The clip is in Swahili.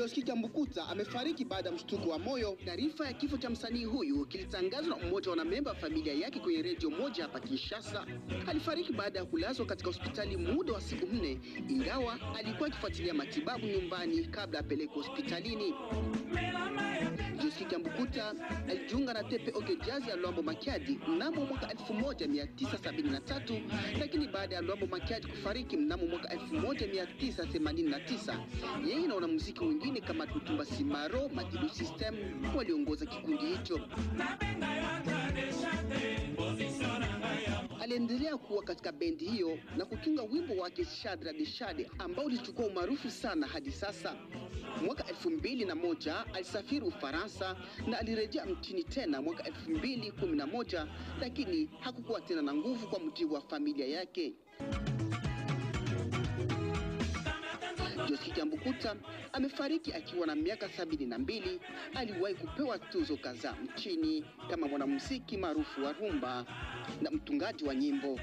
Joski Kiambukuta amefariki baada ya mshtuko wa moyo. Taarifa ya kifo cha msanii huyu kilitangazwa na mmoja wa wanamemba wa familia yake kwenye redio moja hapa Kinshasa. Alifariki baada ya kulazwa katika hospitali muda wa siku nne, ingawa alikuwa akifuatilia matibabu nyumbani kabla apelekwe hospitalini. Joski Mbukuta, alijiunga na Tepe Oge Jazz ya Lwambo Makiadi mnamo mwaka 1973 lakini baada ya Lwambo Makiadi kufariki mnamo mwaka 1989 yeye na wanamuziki wengine kama Tutumba Simaro, Madilu System waliongoza kikundi hicho. Aliendelea kuwa katika bendi hiyo na kutunga wimbo wake Shadra Dishade ambao ulichukua umaarufu sana hadi sasa. Mwaka elfu mbili na moja alisafiri Ufaransa na alirejea mchini tena mwaka elfu mbili kumi na moja lakini hakukuwa tena na nguvu kwa mujibu wa familia yake. Joski Kiambukuta amefariki akiwa na miaka sabini na mbili. Aliwahi kupewa tuzo kadhaa nchini kama mwanamuziki maarufu wa rumba na mtungaji wa nyimbo.